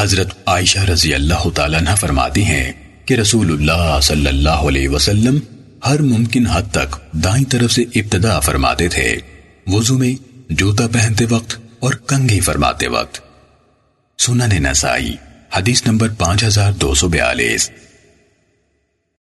حضرت عائشہ رضی اللہ تعالیٰ عنہ فرماتی ہیں کہ رسول اللہ صلی اللہ علیہ وسلم ہر ممکن حد تک دائیں طرف سے ابتدا فرماتے تھے، وضو میں جوتا پہنتے وقت اور کنگھی فرماتے وقت۔ سنن نسائی، حدیث نمبر پانچ ہزار دو سو بیالیس۔